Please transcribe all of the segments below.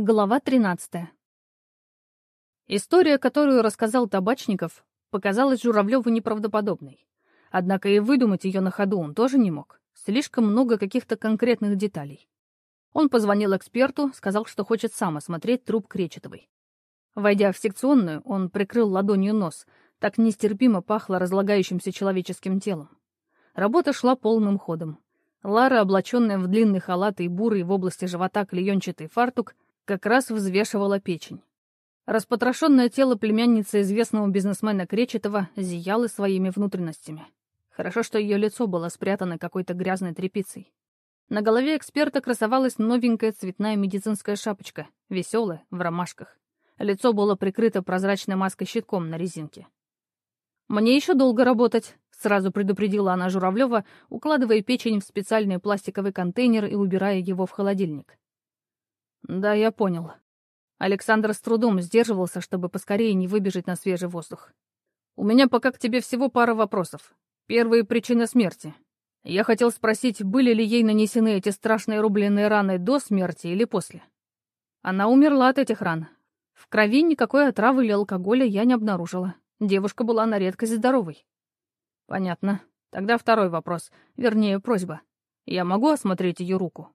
Глава 13. История, которую рассказал Табачников, показалась Журавлеву неправдоподобной. Однако и выдумать ее на ходу он тоже не мог. Слишком много каких-то конкретных деталей. Он позвонил эксперту, сказал, что хочет сам осмотреть труп Кречетовой. Войдя в секционную, он прикрыл ладонью нос. Так нестерпимо пахло разлагающимся человеческим телом. Работа шла полным ходом. Лара, облаченная в длинный халат и бурый в области живота клеенчатый фартук, как раз взвешивала печень. Распотрошенное тело племянницы известного бизнесмена Кречетова зияло своими внутренностями. Хорошо, что ее лицо было спрятано какой-то грязной тряпицей. На голове эксперта красовалась новенькая цветная медицинская шапочка, веселая, в ромашках. Лицо было прикрыто прозрачной маской-щитком на резинке. «Мне еще долго работать», — сразу предупредила она Журавлева, укладывая печень в специальный пластиковый контейнер и убирая его в холодильник. «Да, я понял». Александр с трудом сдерживался, чтобы поскорее не выбежать на свежий воздух. «У меня пока к тебе всего пара вопросов. Первые причины смерти. Я хотел спросить, были ли ей нанесены эти страшные рубленые раны до смерти или после? Она умерла от этих ран. В крови никакой отравы или алкоголя я не обнаружила. Девушка была на редкость здоровой. Понятно. Тогда второй вопрос, вернее, просьба. Я могу осмотреть ее руку?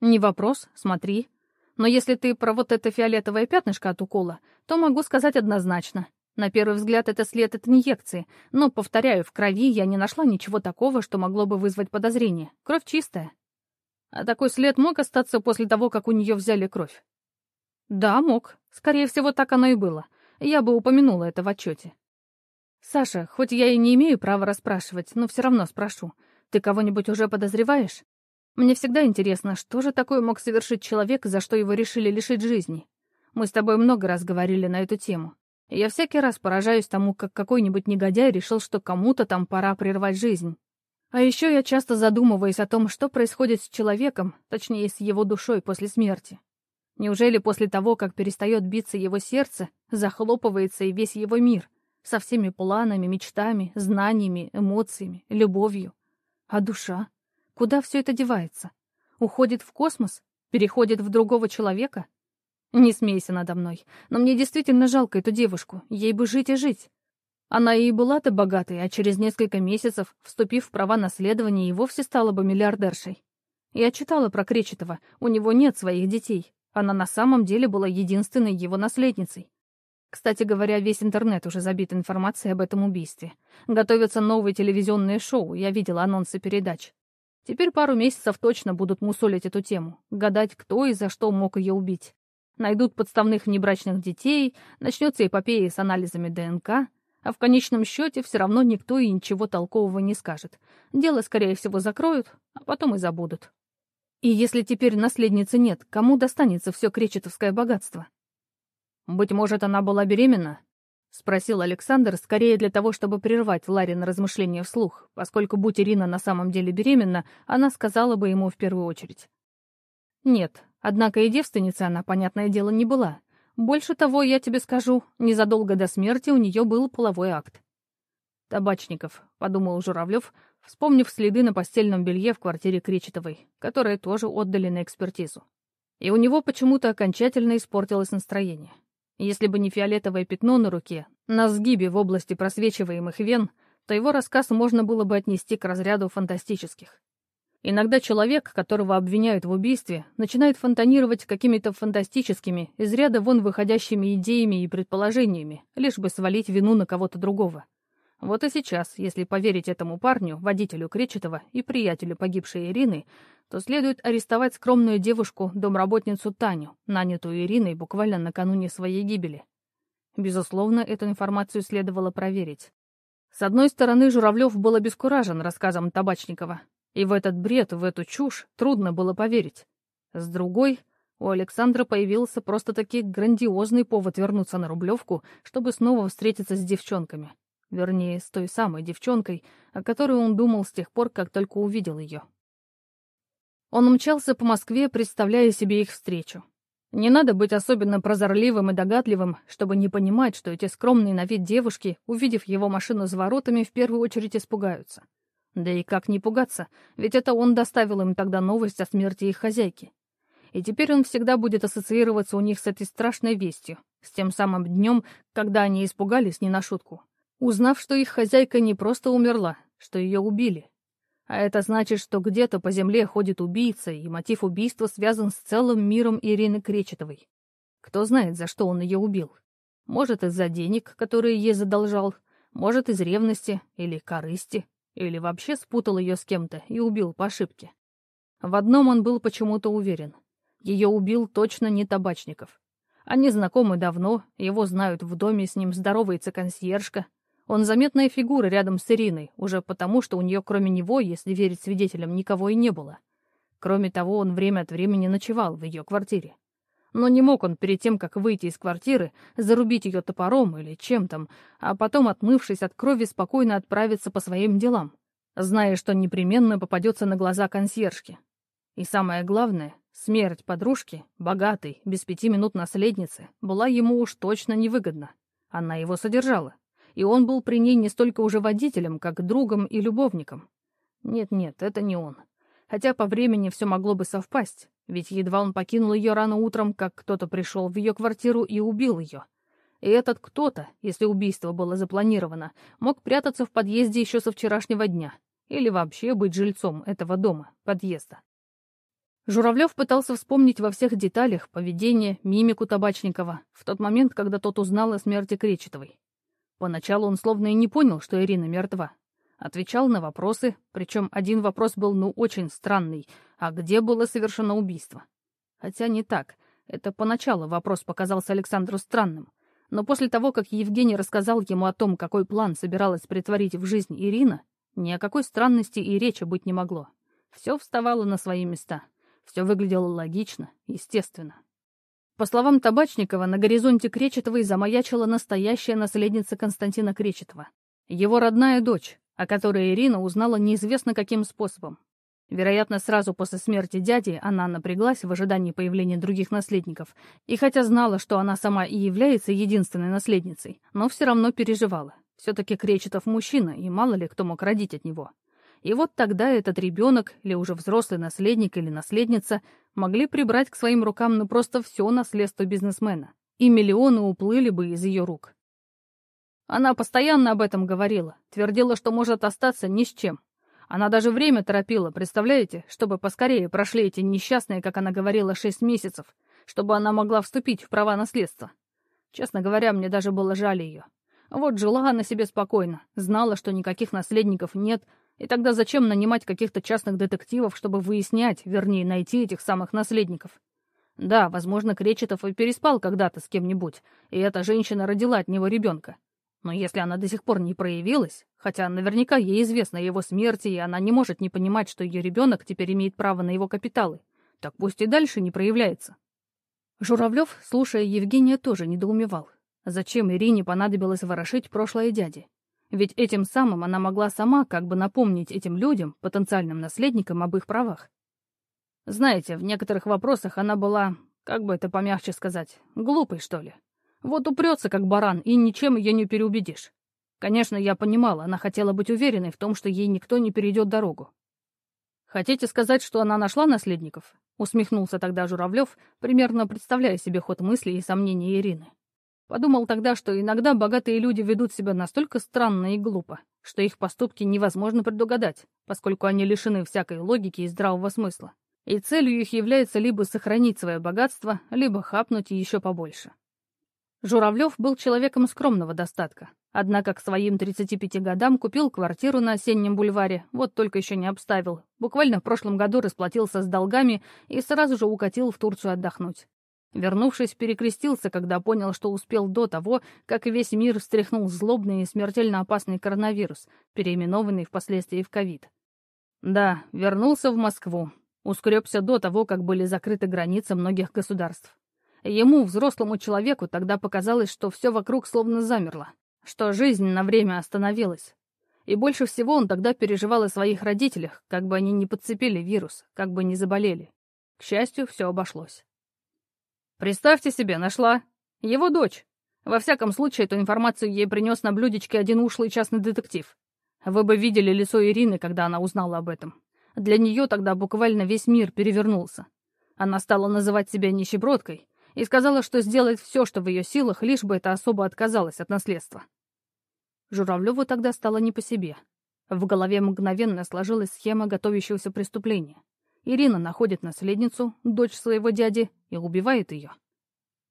Не вопрос, смотри. Но если ты про вот это фиолетовое пятнышко от укола, то могу сказать однозначно. На первый взгляд это след от инъекции, но, повторяю, в крови я не нашла ничего такого, что могло бы вызвать подозрение. Кровь чистая. А такой след мог остаться после того, как у нее взяли кровь? Да, мог. Скорее всего, так оно и было. Я бы упомянула это в отчете. Саша, хоть я и не имею права расспрашивать, но все равно спрошу. Ты кого-нибудь уже подозреваешь? Мне всегда интересно, что же такое мог совершить человек, за что его решили лишить жизни. Мы с тобой много раз говорили на эту тему. Я всякий раз поражаюсь тому, как какой-нибудь негодяй решил, что кому-то там пора прервать жизнь. А еще я часто задумываюсь о том, что происходит с человеком, точнее, с его душой после смерти. Неужели после того, как перестает биться его сердце, захлопывается и весь его мир, со всеми планами, мечтами, знаниями, эмоциями, любовью? А душа? Куда все это девается? Уходит в космос? Переходит в другого человека? Не смейся надо мной, но мне действительно жалко эту девушку, ей бы жить и жить. Она и была-то богатой, а через несколько месяцев, вступив в права наследования, и вовсе стала бы миллиардершей. Я читала про Кречетова, у него нет своих детей. Она на самом деле была единственной его наследницей. Кстати говоря, весь интернет уже забит информацией об этом убийстве. Готовятся новые телевизионные шоу, я видела анонсы передач. Теперь пару месяцев точно будут мусолить эту тему, гадать, кто и за что мог ее убить. Найдут подставных внебрачных детей, начнется эпопея с анализами ДНК, а в конечном счете все равно никто и ничего толкового не скажет. Дело, скорее всего, закроют, а потом и забудут. И если теперь наследницы нет, кому достанется все кречетовское богатство? «Быть может, она была беременна?» — спросил Александр, скорее для того, чтобы прервать Ларин размышления вслух, поскольку, будь Ирина на самом деле беременна, она сказала бы ему в первую очередь. Нет, однако и девственницей она, понятное дело, не была. Больше того, я тебе скажу, незадолго до смерти у нее был половой акт. «Табачников», — подумал Журавлев, вспомнив следы на постельном белье в квартире Кречетовой, которые тоже отдали на экспертизу. И у него почему-то окончательно испортилось настроение. Если бы не фиолетовое пятно на руке, на сгибе в области просвечиваемых вен, то его рассказ можно было бы отнести к разряду фантастических. Иногда человек, которого обвиняют в убийстве, начинает фонтанировать какими-то фантастическими, из ряда вон выходящими идеями и предположениями, лишь бы свалить вину на кого-то другого. Вот и сейчас, если поверить этому парню, водителю Кречетова и приятелю погибшей Ирины, то следует арестовать скромную девушку-домработницу Таню, нанятую Ириной буквально накануне своей гибели. Безусловно, эту информацию следовало проверить. С одной стороны, Журавлев был обескуражен рассказом Табачникова, и в этот бред, в эту чушь трудно было поверить. С другой, у Александра появился просто-таки грандиозный повод вернуться на Рублевку, чтобы снова встретиться с девчонками. Вернее, с той самой девчонкой, о которой он думал с тех пор, как только увидел ее. Он умчался по Москве, представляя себе их встречу. Не надо быть особенно прозорливым и догадливым, чтобы не понимать, что эти скромные на вид девушки, увидев его машину за воротами, в первую очередь испугаются. Да и как не пугаться, ведь это он доставил им тогда новость о смерти их хозяйки. И теперь он всегда будет ассоциироваться у них с этой страшной вестью, с тем самым днем, когда они испугались не на шутку, узнав, что их хозяйка не просто умерла, что ее убили. А это значит, что где-то по земле ходит убийца, и мотив убийства связан с целым миром Ирины Кречетовой. Кто знает, за что он ее убил. Может, из-за денег, которые ей задолжал, может, из ревности или корысти, или вообще спутал ее с кем-то и убил по ошибке. В одном он был почему-то уверен. Ее убил точно не Табачников. Они знакомы давно, его знают в доме, с ним здоровается консьержка. Он заметная фигура рядом с Ириной, уже потому, что у нее кроме него, если верить свидетелям, никого и не было. Кроме того, он время от времени ночевал в ее квартире. Но не мог он перед тем, как выйти из квартиры, зарубить ее топором или чем там, а потом, отмывшись от крови, спокойно отправиться по своим делам, зная, что непременно попадется на глаза консьержки. И самое главное, смерть подружки, богатой, без пяти минут наследницы, была ему уж точно невыгодна. Она его содержала. И он был при ней не столько уже водителем, как другом и любовником. Нет-нет, это не он. Хотя по времени все могло бы совпасть. Ведь едва он покинул ее рано утром, как кто-то пришел в ее квартиру и убил ее. И этот кто-то, если убийство было запланировано, мог прятаться в подъезде еще со вчерашнего дня. Или вообще быть жильцом этого дома, подъезда. Журавлев пытался вспомнить во всех деталях поведение, мимику Табачникова в тот момент, когда тот узнал о смерти Кречетовой. Поначалу он словно и не понял, что Ирина мертва, Отвечал на вопросы, причем один вопрос был ну очень странный. А где было совершено убийство? Хотя не так. Это поначалу вопрос показался Александру странным. Но после того, как Евгений рассказал ему о том, какой план собиралась притворить в жизнь Ирина, ни о какой странности и речи быть не могло. Все вставало на свои места. Все выглядело логично, естественно. По словам Табачникова, на горизонте Кречетовой замаячила настоящая наследница Константина Кречетова. Его родная дочь, о которой Ирина узнала неизвестно каким способом. Вероятно, сразу после смерти дяди она напряглась в ожидании появления других наследников, и хотя знала, что она сама и является единственной наследницей, но все равно переживала. Все-таки Кречетов мужчина, и мало ли кто мог родить от него. И вот тогда этот ребенок, или уже взрослый наследник или наследница, могли прибрать к своим рукам ну просто все наследство бизнесмена, и миллионы уплыли бы из ее рук. Она постоянно об этом говорила, твердила, что может остаться ни с чем. Она даже время торопила, представляете, чтобы поскорее прошли эти несчастные, как она говорила, шесть месяцев, чтобы она могла вступить в права наследства. Честно говоря, мне даже было жаль ее. Вот жила она себе спокойно, знала, что никаких наследников нет, и тогда зачем нанимать каких-то частных детективов, чтобы выяснять, вернее, найти этих самых наследников? Да, возможно, Кречетов и переспал когда-то с кем-нибудь, и эта женщина родила от него ребенка. Но если она до сих пор не проявилась, хотя наверняка ей известно о его смерти, и она не может не понимать, что ее ребенок теперь имеет право на его капиталы, так пусть и дальше не проявляется. Журавлев, слушая Евгения, тоже недоумевал. Зачем Ирине понадобилось ворошить прошлое дяди? Ведь этим самым она могла сама как бы напомнить этим людям, потенциальным наследникам, об их правах. Знаете, в некоторых вопросах она была, как бы это помягче сказать, глупой, что ли. Вот упрется, как баран, и ничем ее не переубедишь. Конечно, я понимала, она хотела быть уверенной в том, что ей никто не перейдет дорогу. «Хотите сказать, что она нашла наследников?» — усмехнулся тогда Журавлев, примерно представляя себе ход мыслей и сомнений Ирины. Подумал тогда, что иногда богатые люди ведут себя настолько странно и глупо, что их поступки невозможно предугадать, поскольку они лишены всякой логики и здравого смысла. И целью их является либо сохранить свое богатство, либо хапнуть еще побольше. Журавлев был человеком скромного достатка, однако к своим 35 годам купил квартиру на осеннем бульваре, вот только еще не обставил. Буквально в прошлом году расплатился с долгами и сразу же укатил в Турцию отдохнуть. Вернувшись, перекрестился, когда понял, что успел до того, как весь мир встряхнул злобный и смертельно опасный коронавирус, переименованный впоследствии в ковид. Да, вернулся в Москву. Ускребся до того, как были закрыты границы многих государств. Ему, взрослому человеку, тогда показалось, что все вокруг словно замерло, что жизнь на время остановилась. И больше всего он тогда переживал о своих родителях, как бы они не подцепили вирус, как бы не заболели. К счастью, все обошлось. Представьте себе, нашла. Его дочь. Во всяком случае, эту информацию ей принес на блюдечке один ушлый частный детектив. Вы бы видели лицо Ирины, когда она узнала об этом. Для нее тогда буквально весь мир перевернулся. Она стала называть себя нищебродкой и сказала, что сделает все, что в ее силах, лишь бы эта особа отказалась от наследства. Журавлеву тогда стало не по себе. В голове мгновенно сложилась схема готовящегося преступления. Ирина находит наследницу, дочь своего дяди, и убивает ее.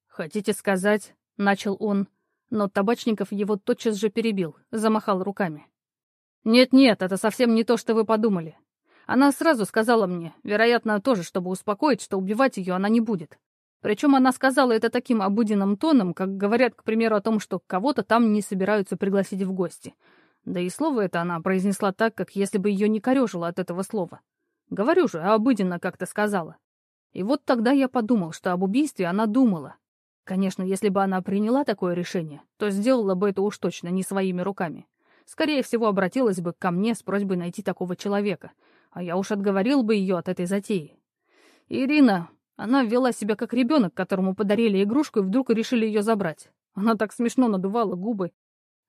«Хотите сказать...» — начал он, но Табачников его тотчас же перебил, замахал руками. «Нет-нет, это совсем не то, что вы подумали. Она сразу сказала мне, вероятно, тоже, чтобы успокоить, что убивать ее она не будет. Причем она сказала это таким обыденным тоном, как говорят, к примеру, о том, что кого-то там не собираются пригласить в гости. Да и слово это она произнесла так, как если бы ее не корежило от этого слова. Говорю же, обыденно как-то сказала. И вот тогда я подумал, что об убийстве она думала. Конечно, если бы она приняла такое решение, то сделала бы это уж точно не своими руками. Скорее всего, обратилась бы ко мне с просьбой найти такого человека, а я уж отговорил бы ее от этой затеи. Ирина, она вела себя как ребенок, которому подарили игрушку и вдруг решили ее забрать. Она так смешно надувала губы.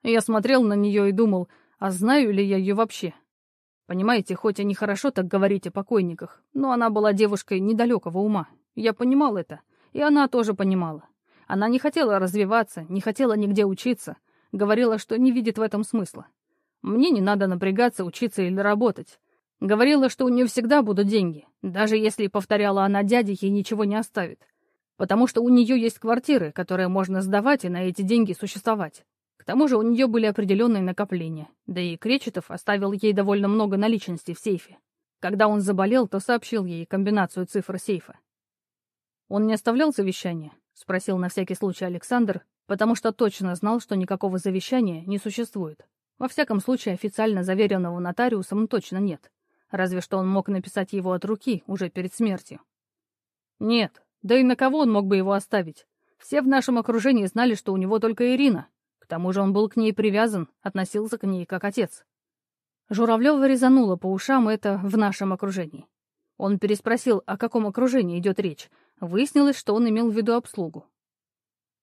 Я смотрел на нее и думал, а знаю ли я ее вообще? Понимаете, хоть и нехорошо так говорить о покойниках, но она была девушкой недалекого ума. Я понимал это, и она тоже понимала. Она не хотела развиваться, не хотела нигде учиться. Говорила, что не видит в этом смысла. Мне не надо напрягаться, учиться или работать. Говорила, что у нее всегда будут деньги, даже если, повторяла она дяде, ей ничего не оставит. Потому что у нее есть квартиры, которые можно сдавать и на эти деньги существовать. К тому же у нее были определенные накопления, да и Кречетов оставил ей довольно много наличности в сейфе. Когда он заболел, то сообщил ей комбинацию цифр сейфа. «Он не оставлял завещание?» — спросил на всякий случай Александр, потому что точно знал, что никакого завещания не существует. Во всяком случае, официально заверенного нотариусом точно нет. Разве что он мог написать его от руки уже перед смертью. Нет, да и на кого он мог бы его оставить? Все в нашем окружении знали, что у него только Ирина. Тому же он был к ней привязан, относился к ней как отец. Журавлева резанула по ушам это в нашем окружении. Он переспросил, о каком окружении идет речь. Выяснилось, что он имел в виду обслугу.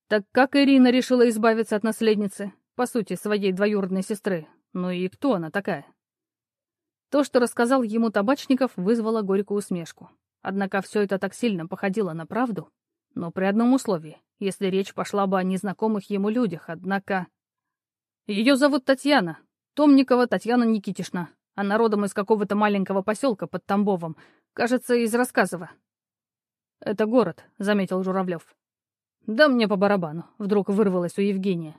Так как Ирина решила избавиться от наследницы, по сути, своей двоюродной сестры? Ну и кто она такая? То, что рассказал ему Табачников, вызвало горькую усмешку. Однако все это так сильно походило на правду. Но при одном условии, если речь пошла бы о незнакомых ему людях, однако... Ее зовут Татьяна, Томникова Татьяна Никитишна. Она родом из какого-то маленького поселка под Тамбовом, кажется, из Рассказова. «Это город», — заметил Журавлев. «Да мне по барабану», — вдруг вырвалось у Евгения.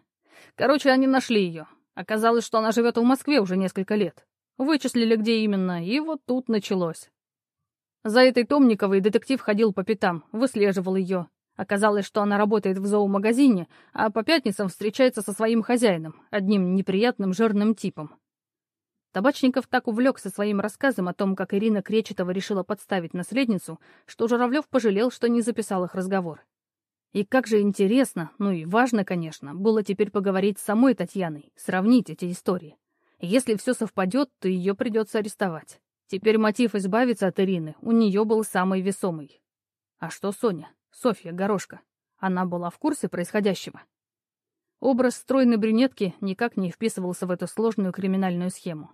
«Короче, они нашли ее. Оказалось, что она живет в Москве уже несколько лет. Вычислили, где именно, и вот тут началось. За этой Томниковой детектив ходил по пятам, выслеживал ее. Оказалось, что она работает в зоомагазине, а по пятницам встречается со своим хозяином, одним неприятным жирным типом. Табачников так увлекся своим рассказом о том, как Ирина Кречетова решила подставить наследницу, что Журавлев пожалел, что не записал их разговор. И как же интересно, ну и важно, конечно, было теперь поговорить с самой Татьяной, сравнить эти истории. Если все совпадет, то ее придется арестовать. Теперь мотив избавиться от Ирины у нее был самый весомый. А что Соня? Софья Горошка. Она была в курсе происходящего? Образ стройной брюнетки никак не вписывался в эту сложную криминальную схему.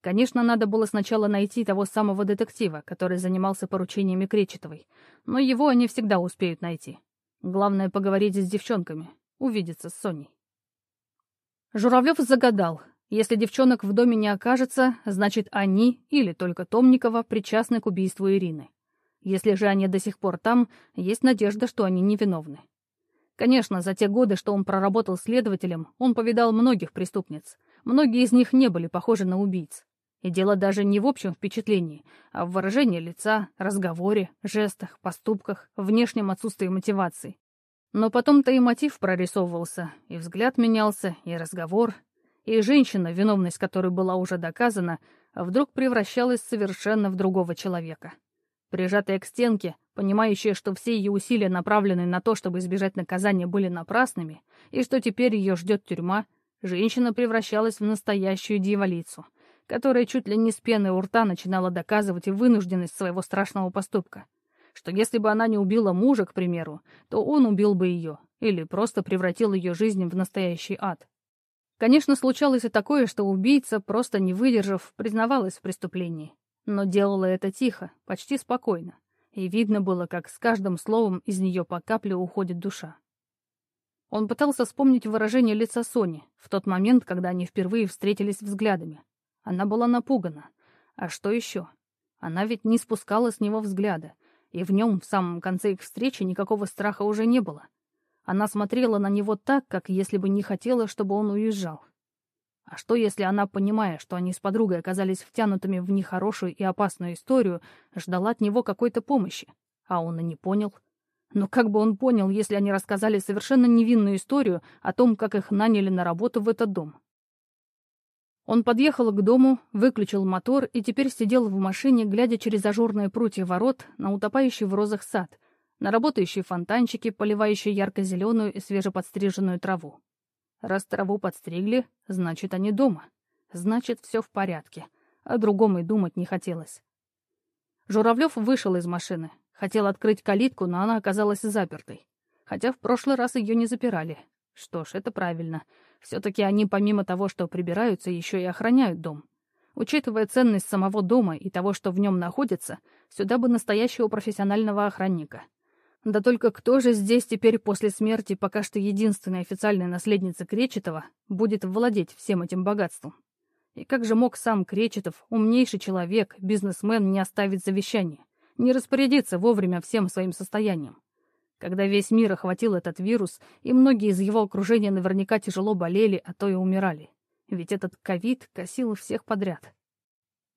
Конечно, надо было сначала найти того самого детектива, который занимался поручениями Кречетовой, но его они всегда успеют найти. Главное — поговорить с девчонками, увидеться с Соней. Журавлев загадал, если девчонок в доме не окажется, значит, они или только Томникова причастны к убийству Ирины. Если же они до сих пор там, есть надежда, что они невиновны. Конечно, за те годы, что он проработал следователем, он повидал многих преступниц. Многие из них не были похожи на убийц. И дело даже не в общем впечатлении, а в выражении лица, разговоре, жестах, поступках, внешнем отсутствии мотивации. Но потом-то и мотив прорисовывался, и взгляд менялся, и разговор, и женщина, виновность которой была уже доказана, вдруг превращалась совершенно в другого человека. Прижатая к стенке, понимающая, что все ее усилия направлены на то, чтобы избежать наказания, были напрасными, и что теперь ее ждет тюрьма, женщина превращалась в настоящую дьяволицу, которая чуть ли не с пены у рта начинала доказывать вынужденность своего страшного поступка. Что если бы она не убила мужа, к примеру, то он убил бы ее, или просто превратил ее жизнь в настоящий ад. Конечно, случалось и такое, что убийца, просто не выдержав, признавалась в преступлении. Но делала это тихо, почти спокойно. и видно было, как с каждым словом из нее по капле уходит душа. Он пытался вспомнить выражение лица Сони в тот момент, когда они впервые встретились взглядами. Она была напугана. А что еще? Она ведь не спускала с него взгляда, и в нем в самом конце их встречи никакого страха уже не было. Она смотрела на него так, как если бы не хотела, чтобы он уезжал. А что, если она, понимая, что они с подругой оказались втянутыми в нехорошую и опасную историю, ждала от него какой-то помощи, а он и не понял? Но как бы он понял, если они рассказали совершенно невинную историю о том, как их наняли на работу в этот дом? Он подъехал к дому, выключил мотор и теперь сидел в машине, глядя через ажурные прутья ворот на утопающий в розах сад, на работающие фонтанчики, поливающие ярко-зеленую и свежеподстриженную траву. Раз траву подстригли, значит, они дома. Значит, все в порядке. О другом и думать не хотелось. Журавлев вышел из машины. Хотел открыть калитку, но она оказалась запертой. Хотя в прошлый раз ее не запирали. Что ж, это правильно. Все-таки они, помимо того, что прибираются, еще и охраняют дом. Учитывая ценность самого дома и того, что в нем находится, сюда бы настоящего профессионального охранника. Да только кто же здесь теперь после смерти пока что единственной официальной наследницы Кречетова будет владеть всем этим богатством? И как же мог сам Кречетов, умнейший человек, бизнесмен, не оставить завещание, не распорядиться вовремя всем своим состоянием? когда весь мир охватил этот вирус, и многие из его окружения наверняка тяжело болели, а то и умирали. Ведь этот ковид косил всех подряд.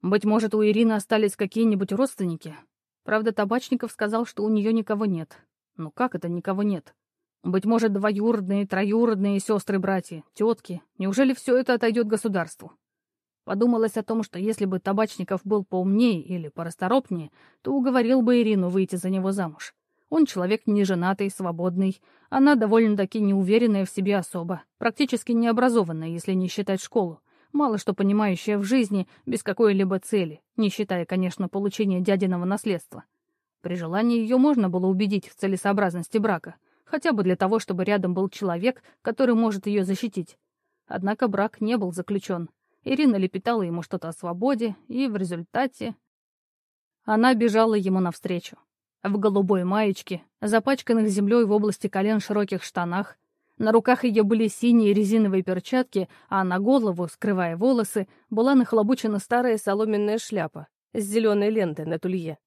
Быть может, у Ирины остались какие-нибудь родственники? Правда, Табачников сказал, что у нее никого нет. Ну как это никого нет? Быть может, двоюродные, троюродные сестры-братья, тетки. Неужели все это отойдет государству? Подумалось о том, что если бы Табачников был поумнее или порасторопнее, то уговорил бы Ирину выйти за него замуж. Он человек неженатый, свободный. Она довольно-таки неуверенная в себе особа, практически необразованная, если не считать школу. Мало что понимающая в жизни, без какой-либо цели, не считая, конечно, получения дядиного наследства. При желании ее можно было убедить в целесообразности брака, хотя бы для того, чтобы рядом был человек, который может ее защитить. Однако брак не был заключен. Ирина лепетала ему что-то о свободе, и в результате... Она бежала ему навстречу в голубой маечке, запачканных землей в области колен широких штанах. На руках ее были синие резиновые перчатки, а на голову, скрывая волосы, была нахлобучена старая соломенная шляпа с зеленой лентой на тулье.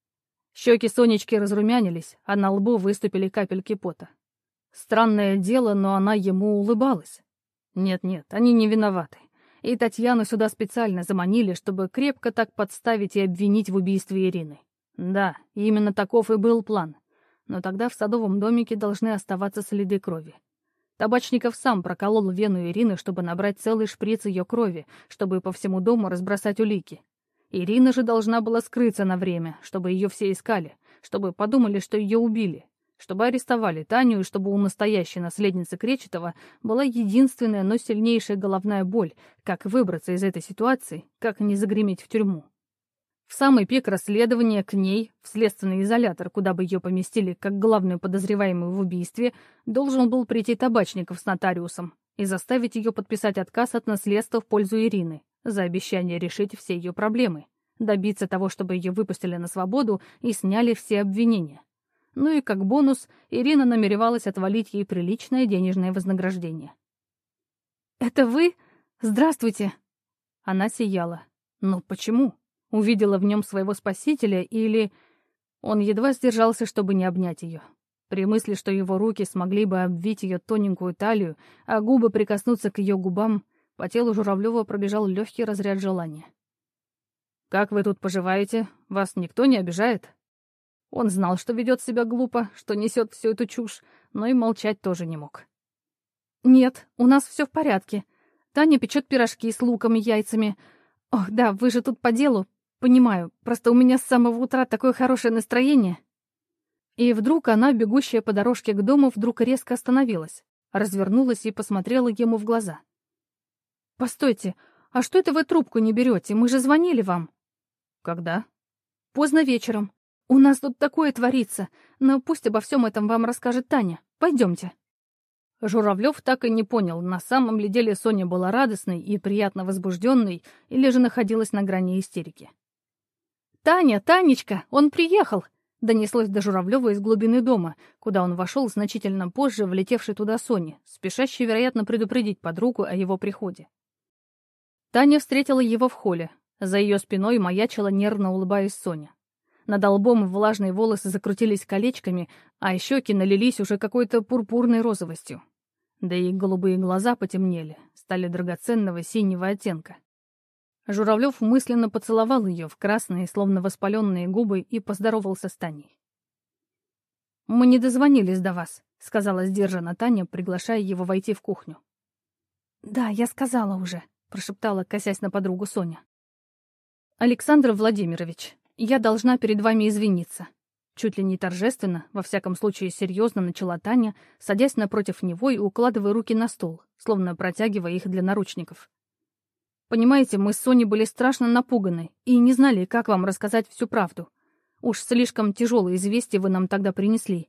Щеки Сонечки разрумянились, а на лбу выступили капельки пота. Странное дело, но она ему улыбалась. Нет-нет, они не виноваты. И Татьяну сюда специально заманили, чтобы крепко так подставить и обвинить в убийстве Ирины. Да, именно таков и был план. Но тогда в садовом домике должны оставаться следы крови. Табачников сам проколол вену Ирины, чтобы набрать целый шприц ее крови, чтобы по всему дому разбросать улики. Ирина же должна была скрыться на время, чтобы ее все искали, чтобы подумали, что ее убили, чтобы арестовали Таню и чтобы у настоящей наследницы Кречетова была единственная, но сильнейшая головная боль, как выбраться из этой ситуации, как не загреметь в тюрьму. В самый пик расследования к ней, в следственный изолятор, куда бы ее поместили как главную подозреваемую в убийстве, должен был прийти Табачников с нотариусом и заставить ее подписать отказ от наследства в пользу Ирины за обещание решить все ее проблемы, добиться того, чтобы ее выпустили на свободу и сняли все обвинения. Ну и как бонус, Ирина намеревалась отвалить ей приличное денежное вознаграждение. «Это вы? Здравствуйте!» Она сияла. «Но почему?» Увидела в нем своего спасителя или... Он едва сдержался, чтобы не обнять ее. При мысли, что его руки смогли бы обвить ее тоненькую талию, а губы прикоснуться к ее губам, по телу Журавлева пробежал легкий разряд желания. «Как вы тут поживаете? Вас никто не обижает?» Он знал, что ведет себя глупо, что несет всю эту чушь, но и молчать тоже не мог. «Нет, у нас все в порядке. Таня печет пирожки с луком и яйцами. Ох, да, вы же тут по делу, Понимаю, просто у меня с самого утра такое хорошее настроение. И вдруг она, бегущая по дорожке к дому, вдруг резко остановилась, развернулась и посмотрела ему в глаза. «Постойте, а что это вы трубку не берете? Мы же звонили вам». «Когда?» «Поздно вечером. У нас тут такое творится, но пусть обо всем этом вам расскажет Таня. Пойдемте». Журавлев так и не понял, на самом ли деле Соня была радостной и приятно возбужденной, или же находилась на грани истерики. «Таня, Танечка, он приехал!» Донеслось до Журавлева из глубины дома, куда он вошел значительно позже, влетевший туда Сони, спешащий, вероятно, предупредить подругу о его приходе. Таня встретила его в холле. За ее спиной маячила, нервно улыбаясь Соня. Над лбом влажные волосы закрутились колечками, а щеки налились уже какой-то пурпурной розовостью. Да и голубые глаза потемнели, стали драгоценного синего оттенка. Журавлев мысленно поцеловал ее в красные, словно воспаленные губы и поздоровался с Таней. «Мы не дозвонились до вас», — сказала сдержанно Таня, приглашая его войти в кухню. «Да, я сказала уже», — прошептала, косясь на подругу Соня. «Александр Владимирович, я должна перед вами извиниться». Чуть ли не торжественно, во всяком случае серьезно начала Таня, садясь напротив него и укладывая руки на стол, словно протягивая их для наручников. Понимаете, мы с Соней были страшно напуганы и не знали, как вам рассказать всю правду. Уж слишком тяжелые известия вы нам тогда принесли.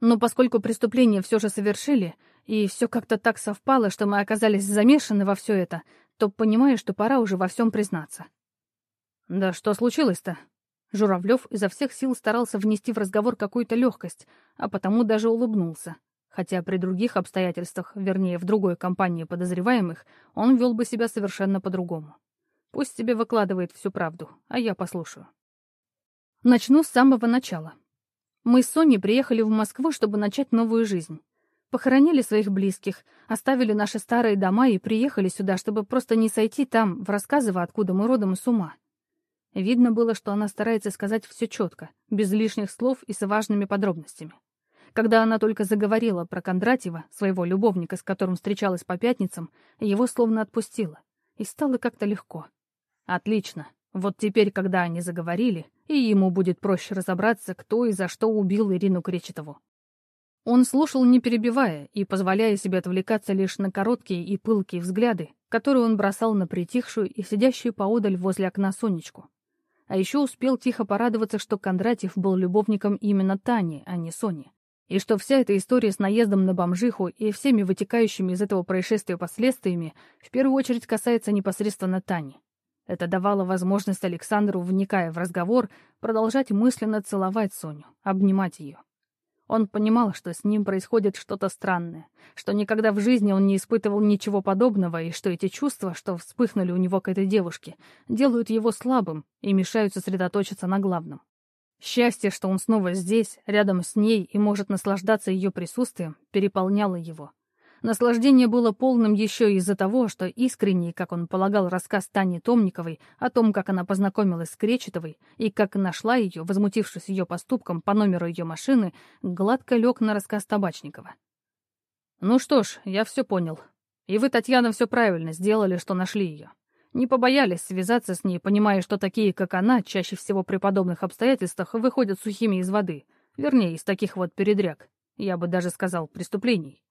Но поскольку преступление все же совершили, и все как-то так совпало, что мы оказались замешаны во все это, то понимаю, что пора уже во всем признаться. Да что случилось-то? Журавлев изо всех сил старался внести в разговор какую-то легкость, а потому даже улыбнулся хотя при других обстоятельствах, вернее, в другой компании подозреваемых, он вел бы себя совершенно по-другому. Пусть тебе выкладывает всю правду, а я послушаю. Начну с самого начала. Мы с Соней приехали в Москву, чтобы начать новую жизнь. Похоронили своих близких, оставили наши старые дома и приехали сюда, чтобы просто не сойти там, в рассказово, откуда мы родом, с ума. Видно было, что она старается сказать все четко, без лишних слов и с важными подробностями. Когда она только заговорила про Кондратьева, своего любовника, с которым встречалась по пятницам, его словно отпустила. И стало как-то легко. Отлично. Вот теперь, когда они заговорили, и ему будет проще разобраться, кто и за что убил Ирину Кречетову. Он слушал, не перебивая, и позволяя себе отвлекаться лишь на короткие и пылкие взгляды, которые он бросал на притихшую и сидящую поодаль возле окна Сонечку. А еще успел тихо порадоваться, что Кондратьев был любовником именно Тани, а не Сони и что вся эта история с наездом на бомжиху и всеми вытекающими из этого происшествия последствиями в первую очередь касается непосредственно Тани. Это давало возможность Александру, вникая в разговор, продолжать мысленно целовать Соню, обнимать ее. Он понимал, что с ним происходит что-то странное, что никогда в жизни он не испытывал ничего подобного, и что эти чувства, что вспыхнули у него к этой девушке, делают его слабым и мешают сосредоточиться на главном. Счастье, что он снова здесь, рядом с ней и может наслаждаться ее присутствием, переполняло его. Наслаждение было полным еще из-за того, что искренний, как он полагал, рассказ Тани Томниковой о том, как она познакомилась с Кречетовой и как нашла ее, возмутившись ее поступком по номеру ее машины, гладко лег на рассказ Табачникова. «Ну что ж, я все понял. И вы, Татьяна, все правильно сделали, что нашли ее не побоялись связаться с ней, понимая, что такие, как она, чаще всего при подобных обстоятельствах выходят сухими из воды, вернее, из таких вот передряг, я бы даже сказал, преступлений.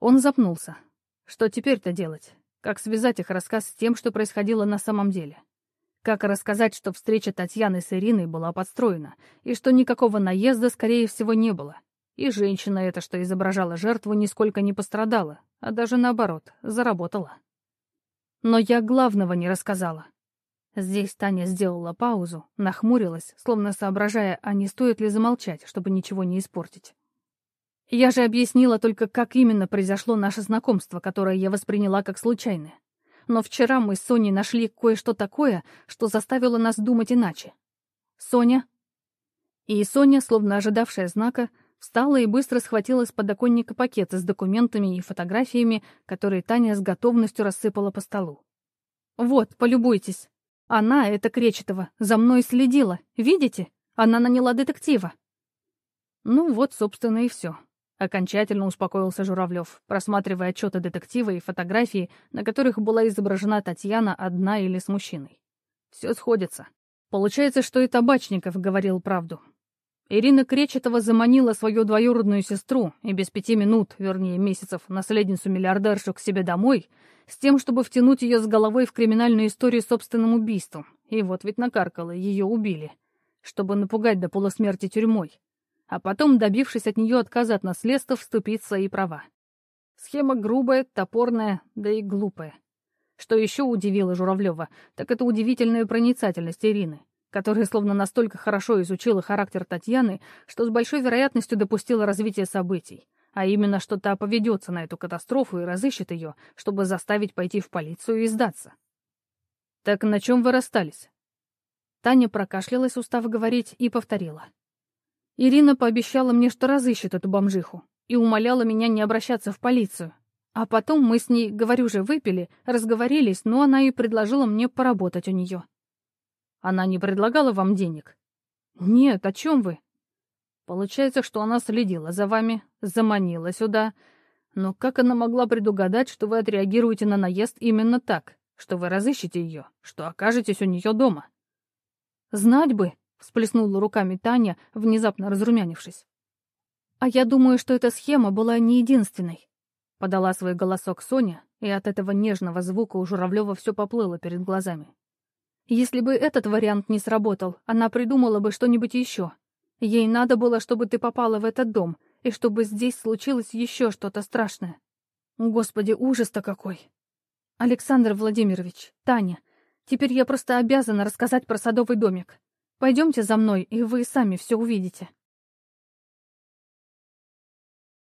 Он запнулся. Что теперь-то делать? Как связать их рассказ с тем, что происходило на самом деле? Как рассказать, что встреча Татьяны с Ириной была подстроена, и что никакого наезда, скорее всего, не было? И женщина эта, что изображала жертву, нисколько не пострадала, а даже наоборот, заработала. Но я главного не рассказала. Здесь Таня сделала паузу, нахмурилась, словно соображая, а не стоит ли замолчать, чтобы ничего не испортить. Я же объяснила только, как именно произошло наше знакомство, которое я восприняла как случайное. Но вчера мы с Соней нашли кое-что такое, что заставило нас думать иначе. Соня? И Соня, словно ожидавшая знака, Встала и быстро схватила с подоконника пакеты с документами и фотографиями, которые Таня с готовностью рассыпала по столу. «Вот, полюбуйтесь. Она, это Кречетова, за мной следила. Видите? Она наняла детектива». Ну вот, собственно, и все. Окончательно успокоился Журавлев, просматривая отчеты детектива и фотографии, на которых была изображена Татьяна одна или с мужчиной. Все сходится. Получается, что и Табачников говорил правду. Ирина Кречетова заманила свою двоюродную сестру и без пяти минут, вернее месяцев, наследницу-миллиардершу к себе домой, с тем, чтобы втянуть ее с головой в криминальную историю собственным убийством. И вот ведь накаркала, ее убили. Чтобы напугать до полусмерти тюрьмой. А потом, добившись от нее отказа от наследства, вступить в свои права. Схема грубая, топорная, да и глупая. Что еще удивило Журавлева, так это удивительная проницательность Ирины которая словно настолько хорошо изучила характер Татьяны, что с большой вероятностью допустила развитие событий, а именно, что та поведется на эту катастрофу и разыщет ее, чтобы заставить пойти в полицию и сдаться. «Так на чем вы расстались?» Таня прокашлялась, устав говорить, и повторила. Ирина пообещала мне, что разыщет эту бомжиху, и умоляла меня не обращаться в полицию. А потом мы с ней, говорю же, выпили, разговорились, но она и предложила мне поработать у нее. Она не предлагала вам денег? Нет, о чем вы? Получается, что она следила за вами, заманила сюда. Но как она могла предугадать, что вы отреагируете на наезд именно так, что вы разыщете ее, что окажетесь у нее дома? Знать бы, всплеснула руками Таня, внезапно разрумянившись. А я думаю, что эта схема была не единственной. Подала свой голосок Соня, и от этого нежного звука у Журавлева все поплыло перед глазами. Если бы этот вариант не сработал, она придумала бы что-нибудь еще. Ей надо было, чтобы ты попала в этот дом, и чтобы здесь случилось еще что-то страшное. Господи, ужас-то какой! Александр Владимирович, Таня, теперь я просто обязана рассказать про садовый домик. Пойдемте за мной, и вы сами все увидите.